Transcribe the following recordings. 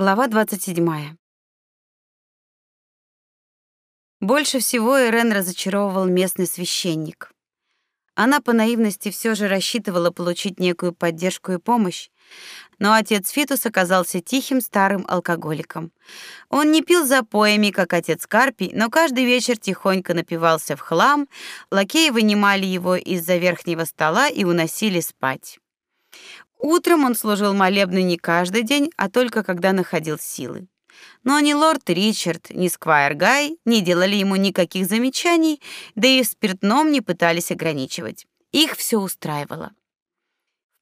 Глава 27. Больше всего Ирен разочаровывал местный священник. Она по наивности все же рассчитывала получить некую поддержку и помощь, но отец Фитус оказался тихим старым алкоголиком. Он не пил запоями, как отец Карпий, но каждый вечер тихонько напивался в хлам, лакеи вынимали его из-за верхнего стола и уносили спать. Утром он служил молебны не каждый день, а только когда находил силы. Но ни лорд Ричард, ни сквайр Гай не делали ему никаких замечаний, да и в спиртном не пытались ограничивать. Их все устраивало.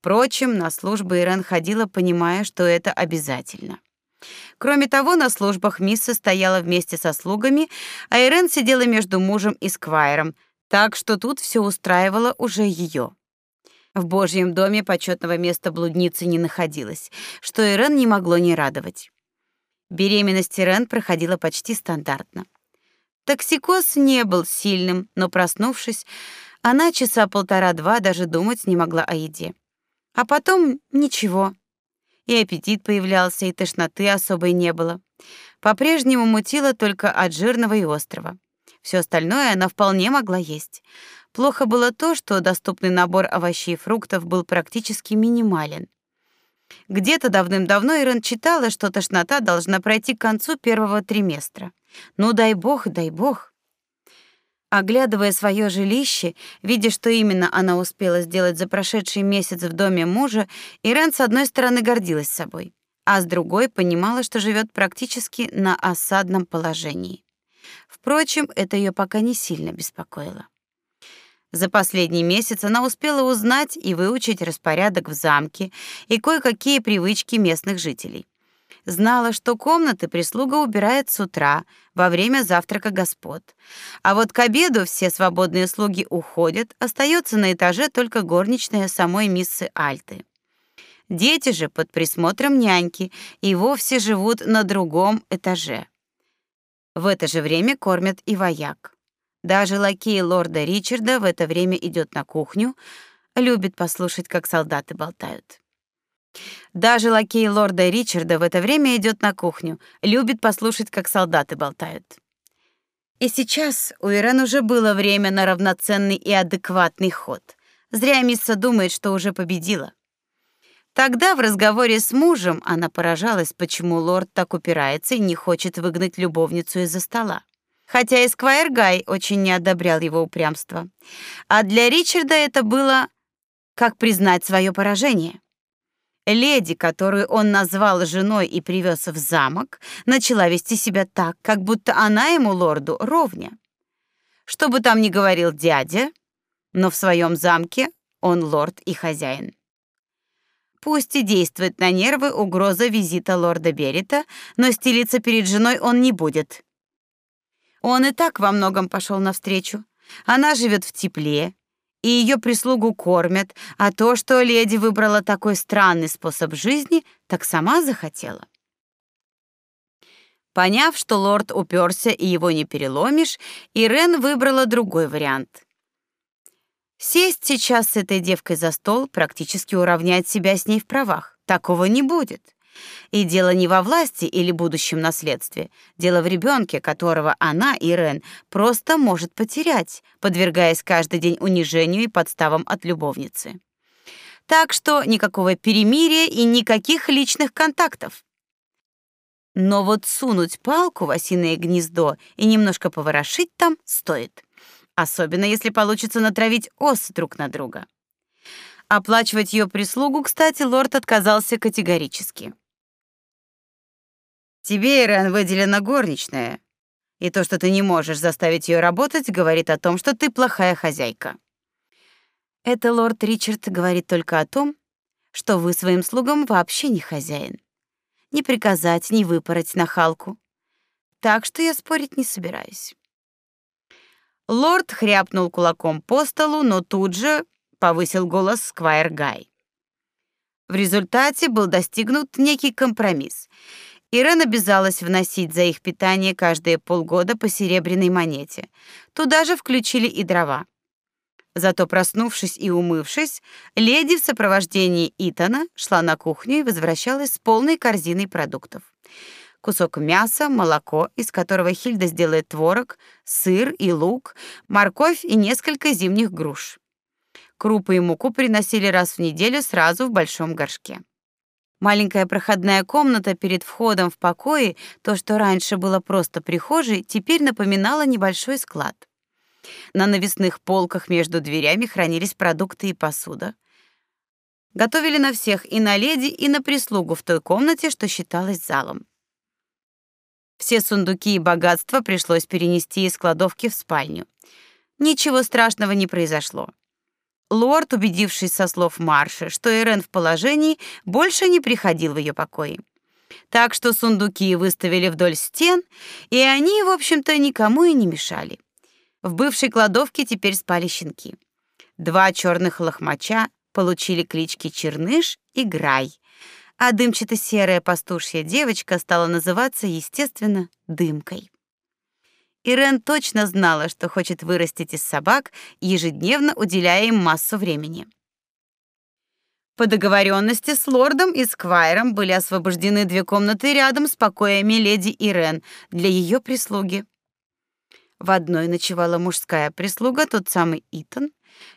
Впрочем, на службы Ирен ходила, понимая, что это обязательно. Кроме того, на службах Мисса стояла вместе со слугами, а Ирен сидела между мужем и сквайром, так что тут все устраивало уже ее. В Божьем доме почетного места блудницы не находилось, что Ирен не могло не радовать. Беременность Ирен проходила почти стандартно. Токсикоз не был сильным, но проснувшись, она часа полтора-два даже думать не могла о еде. А потом ничего. И аппетит появлялся, и тошноты особой не было. По-прежнему мутила только от жирного и острого. Все остальное она вполне могла есть. Плохо было то, что доступный набор овощей и фруктов был практически минимален. Где-то давным-давно Ирен читала, что тошнота должна пройти к концу первого триместра. Ну дай бог, дай бог. Оглядывая свое жилище, видя, что именно она успела сделать за прошедший месяц в доме мужа, Ирен с одной стороны гордилась собой, а с другой понимала, что живет практически на осадном положении. Впрочем, это ее пока не сильно беспокоило. За последний месяц она успела узнать и выучить распорядок в замке и кое-какие привычки местных жителей. Знала, что комнаты прислуга убирает с утра, во время завтрака господ. А вот к обеду все свободные слуги уходят, остается на этаже только горничная самой миссы Альты. Дети же под присмотром няньки и вовсе живут на другом этаже. В это же время кормят и вояк. Даже лакей лорда Ричарда в это время идет на кухню, любит послушать, как солдаты болтают. Даже лакей лорда Ричарда в это время идет на кухню, любит послушать, как солдаты болтают. И сейчас у Ирен уже было время на равноценный и адекватный ход. Зря Мисса думает, что уже победила. Тогда в разговоре с мужем она поражалась, почему лорд так упирается и не хочет выгнать любовницу из-за стола хотя и Сквайр Гай очень не одобрял его упрямство. А для Ричарда это было как признать свое поражение. Леди, которую он назвал женой и привез в замок, начала вести себя так, как будто она ему лорду ровня. Что бы там ни говорил дядя, но в своем замке он лорд и хозяин. Пусть и действует на нервы угроза визита лорда Берита, но стелиться перед женой он не будет. Он и так во многом пошел навстречу. Она живет в тепле, и ее прислугу кормят, а то, что леди выбрала такой странный способ жизни, так сама захотела. Поняв, что лорд уперся и его не переломишь, Ирен выбрала другой вариант. Сесть сейчас с этой девкой за стол, практически уравнять себя с ней в правах. Такого не будет. И дело не во власти или будущем наследстве, дело в ребенке, которого она, Ирен, просто может потерять, подвергаясь каждый день унижению и подставам от любовницы. Так что никакого перемирия и никаких личных контактов. Но вот сунуть палку в осиное гнездо и немножко поворошить там стоит. Особенно если получится натравить ос друг на друга. Оплачивать ее прислугу, кстати, лорд отказался категорически. Тебе, Ирен, выделена горничная. И то, что ты не можешь заставить ее работать, говорит о том, что ты плохая хозяйка. Это лорд Ричард говорит только о том, что вы своим слугам вообще не хозяин. Не приказать, не выпороть нахалку. Так что я спорить не собираюсь. Лорд хряпнул кулаком по столу, но тут же повысил голос Сквайр Гай. В результате был достигнут некий компромисс, Ирен обязалась вносить за их питание каждые полгода по серебряной монете. Туда же включили и дрова. Зато проснувшись и умывшись, леди в сопровождении Итана шла на кухню и возвращалась с полной корзиной продуктов. Кусок мяса, молоко, из которого Хильда сделает творог, сыр и лук, морковь и несколько зимних груш. Крупы и муку приносили раз в неделю сразу в большом горшке. Маленькая проходная комната перед входом в покои, то, что раньше было просто прихожей, теперь напоминала небольшой склад. На навесных полках между дверями хранились продукты и посуда. Готовили на всех, и на леди, и на прислугу в той комнате, что считалась залом. Все сундуки и богатства пришлось перенести из кладовки в спальню. Ничего страшного не произошло. Лорд, убедившись со слов Марши, что Ирен в положении, больше не приходил в ее покои. Так что сундуки выставили вдоль стен, и они, в общем-то, никому и не мешали. В бывшей кладовке теперь спали щенки. Два черных лохмача получили клички Черныш и Грай, а дымчато-серая пастушья девочка стала называться, естественно, Дымкой. Ирен точно знала, что хочет вырастить из собак, ежедневно уделяя им массу времени. По договоренности с лордом и сквайром были освобождены две комнаты рядом с покоями леди Ирен для ее прислуги. В одной ночевала мужская прислуга, тот самый Итан.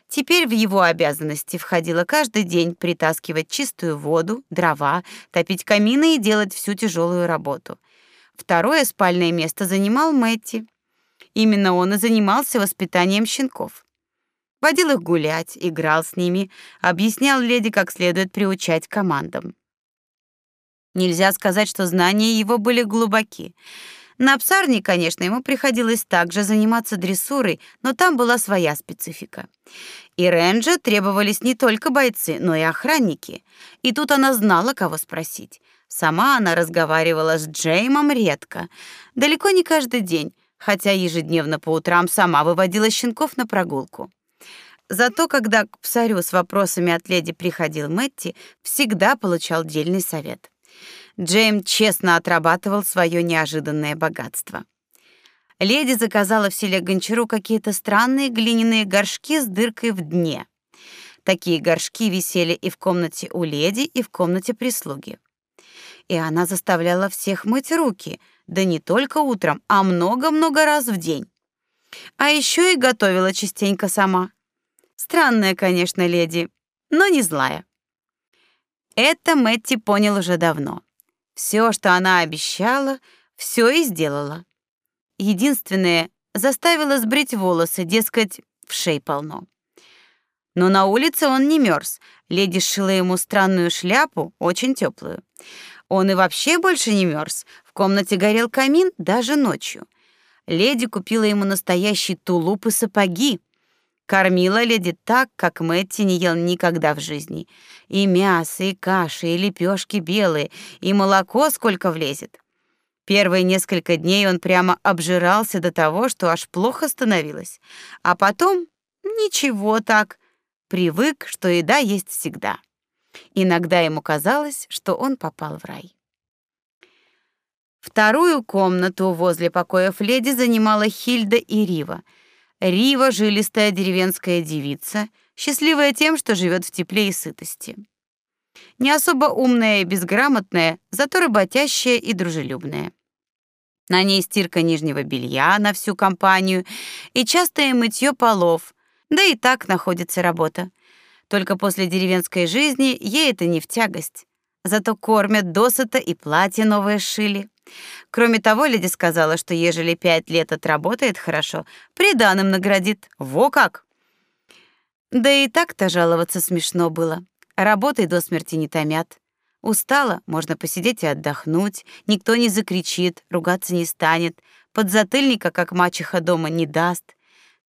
Теперь в его обязанности входило каждый день притаскивать чистую воду, дрова, топить камины и делать всю тяжелую работу. Второе спальное место занимал Мэтти. Именно он и занимался воспитанием щенков. Водил их гулять, играл с ними, объяснял леди, как следует приучать командам. Нельзя сказать, что знания его были глубоки. На псарне, конечно, ему приходилось также заниматься дрессурой, но там была своя специфика. И Ренджа требовались не только бойцы, но и охранники. И тут она знала, кого спросить. Сама она разговаривала с Джеймом редко, далеко не каждый день, хотя ежедневно по утрам сама выводила щенков на прогулку. Зато когда к псарю с вопросами от леди приходил Мэтти, всегда получал дельный совет. Джейм честно отрабатывал свое неожиданное богатство. Леди заказала в селе Гончару какие-то странные глиняные горшки с дыркой в дне. Такие горшки висели и в комнате у леди, и в комнате прислуги. И она заставляла всех мыть руки, да не только утром, а много-много раз в день. А еще и готовила частенько сама. Странная, конечно, леди, но не злая. Это Мэтти понял уже давно. Все, что она обещала, все и сделала. Единственное, заставила сбрить волосы, дескать, в шей полно. Но на улице он не мерз. Леди сшила ему странную шляпу, очень теплую. Он и вообще больше не мерз. В комнате горел камин даже ночью. Леди купила ему настоящий тулуп и сапоги. Кормила леди так, как Мэтти не ел никогда в жизни. И мясо, и каши, и лепешки белые, и молоко сколько влезет. Первые несколько дней он прямо обжирался до того, что аж плохо становилось. А потом ничего так, привык, что еда есть всегда. Иногда ему казалось, что он попал в рай. Вторую комнату возле покоев леди занимала Хильда и Рива — Рива — жилистая деревенская девица, счастливая тем, что живет в тепле и сытости. Не особо умная и безграмотная, зато работящая и дружелюбная. На ней стирка нижнего белья на всю компанию и частое мытье полов, да и так находится работа. Только после деревенской жизни ей это не в тягость. Зато кормят досыта и платье новое шили. Кроме того, леди сказала, что ежели пять лет отработает хорошо, приданым наградит. Во как! Да и так-то жаловаться смешно было. Работой до смерти не томят. Устала, можно посидеть и отдохнуть, никто не закричит, ругаться не станет, подзатыльника, как мачеха дома, не даст.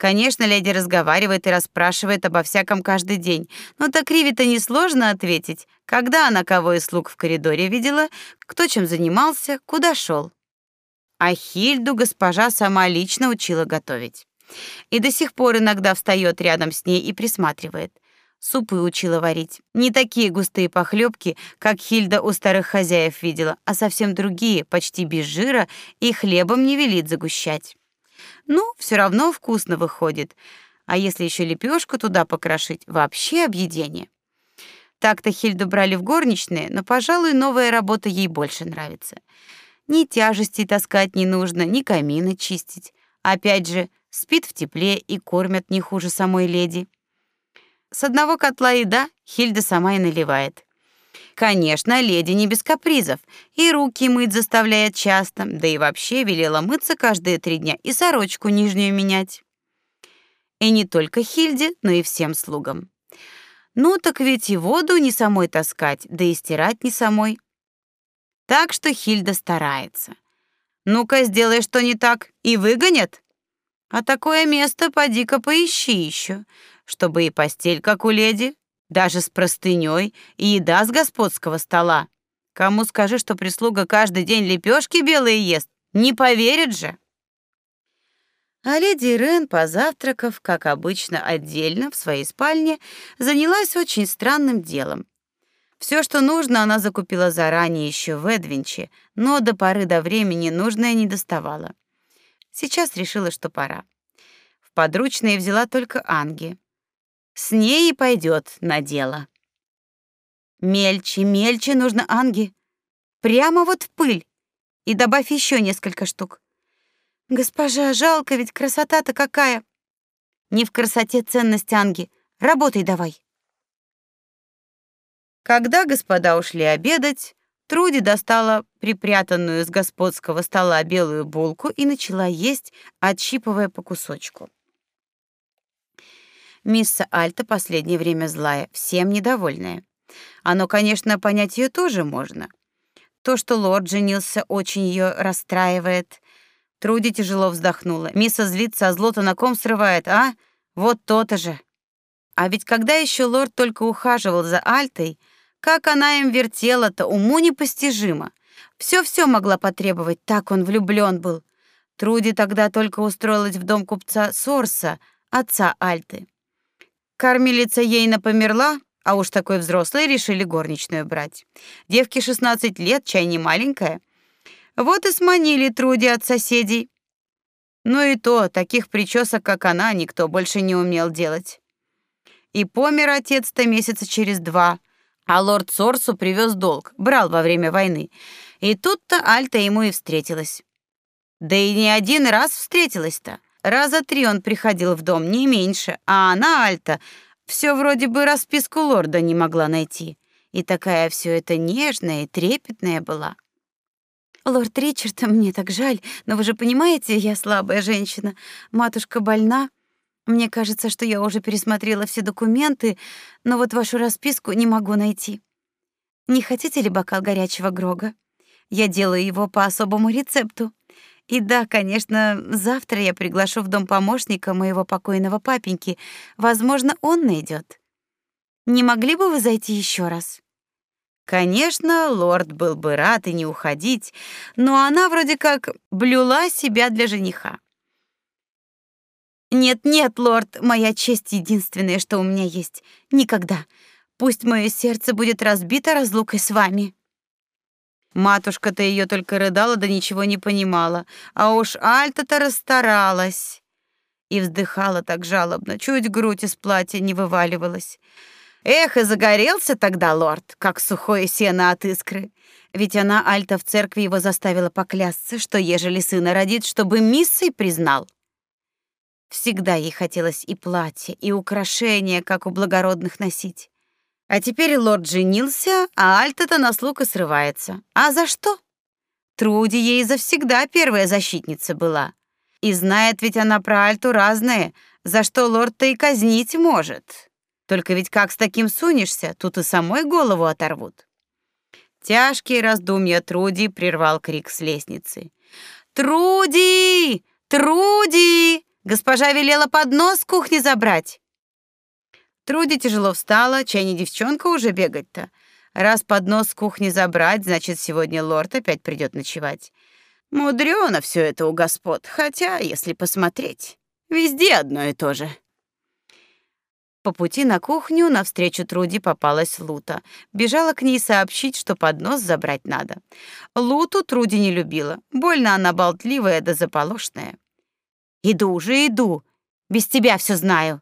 Конечно, леди разговаривает и расспрашивает обо всяком каждый день, но так Риве-то несложно ответить, когда она кого из слуг в коридоре видела, кто чем занимался, куда шел. А Хильду госпожа сама лично учила готовить. И до сих пор иногда встает рядом с ней и присматривает. Супы учила варить. Не такие густые похлебки, как Хильда у старых хозяев видела, а совсем другие, почти без жира, и хлебом не велит загущать. Ну, все равно вкусно выходит. А если еще лепешку туда покрошить, вообще объедение. Так-то Хильду брали в горничные, но, пожалуй, новая работа ей больше нравится. Ни тяжести таскать не нужно, ни камины чистить. Опять же, спит в тепле и кормят не хуже самой леди. С одного котла еда Хильда сама и наливает. Конечно, леди не без капризов, и руки мыть заставляет часто, да и вообще велела мыться каждые три дня и сорочку нижнюю менять. И не только Хильде, но и всем слугам. Ну так ведь и воду не самой таскать, да и стирать не самой. Так что Хильда старается. Ну-ка, сделай что не так, и выгонят. А такое место поди-ка поищи еще, чтобы и постель, как у леди, даже с простыней, и еда с господского стола. Кому скажи, что прислуга каждый день лепешки белые ест, не поверит же. А леди Рен, позавтракав, как обычно, отдельно в своей спальне, занялась очень странным делом. Все, что нужно, она закупила заранее еще в Эдвинче, но до поры до времени нужное не доставала. Сейчас решила, что пора. В подручные взяла только Анги. С ней и пойдет на дело. Мельче, мельче нужно Анги. Прямо вот в пыль. И добавь еще несколько штук. Госпожа, жалко, ведь красота-то какая. Не в красоте ценность Анги. Работай давай. Когда господа ушли обедать, Труди достала припрятанную с господского стола белую булку и начала есть, отщипывая по кусочку. Мисса Альта последнее время злая, всем недовольная. Оно, конечно, понять ее тоже можно. То, что лорд женился, очень ее расстраивает. Труди тяжело вздохнула. Мисса злится, а зло-то на ком срывает, а? Вот то-то же. А ведь когда еще лорд только ухаживал за Альтой, как она им вертела-то, уму непостижимо. Все-все могла потребовать, так он влюблен был. Труди тогда только устроилась в дом купца Сорса, отца Альты. Кормилица ей померла, а уж такой взрослый решили горничную брать. Девке 16 лет, чай не маленькая. Вот и сманили Труди от соседей. Ну и то, таких причесок, как она, никто больше не умел делать. И помер отец-то месяца через два, а лорд Сорсу привез долг, брал во время войны. И тут-то Альта ему и встретилась. Да и не один раз встретилась-то. Раза три он приходил в дом, не меньше, а она, Альта, все вроде бы расписку лорда не могла найти. И такая все это нежная и трепетная была. Лорд Ричард, мне так жаль, но вы же понимаете, я слабая женщина. Матушка больна. Мне кажется, что я уже пересмотрела все документы, но вот вашу расписку не могу найти. Не хотите ли бокал горячего грога? Я делаю его по особому рецепту. И да, конечно, завтра я приглашу в дом помощника моего покойного папеньки. Возможно, он найдет. Не могли бы вы зайти еще раз? Конечно, лорд был бы рад и не уходить, но она вроде как блюла себя для жениха. Нет-нет, лорд, моя честь единственное, что у меня есть. Никогда. Пусть мое сердце будет разбито разлукой с вами. Матушка-то ее только рыдала, да ничего не понимала, а уж Альта-то расстаралась. И вздыхала так жалобно, чуть грудь из платья не вываливалась. Эх, и загорелся тогда лорд, как сухое сено от искры. Ведь она Альта в церкви его заставила поклясться, что ежели сына родит, чтобы миссой признал. Всегда ей хотелось и платье, и украшения, как у благородных носить. А теперь лорд женился, а Альта-то на слуг и срывается. А за что? Труди ей завсегда первая защитница была. И знает ведь она про Альту разное, за что лорд-то и казнить может. Только ведь как с таким сунешься, тут и самой голову оторвут. Тяжкие раздумья Труди прервал крик с лестницы. «Труди! Труди! Госпожа велела поднос с кухни забрать!» Труди тяжело встала, чай не девчонка уже бегать-то. Раз поднос с кухни забрать, значит, сегодня лорд опять придет ночевать. Мудрёно все это у господ, хотя, если посмотреть, везде одно и то же. По пути на кухню навстречу Труди попалась Лута. Бежала к ней сообщить, что поднос забрать надо. Луту Труди не любила. Больно она болтливая да заполошная. «Иду уже, иду. Без тебя все знаю.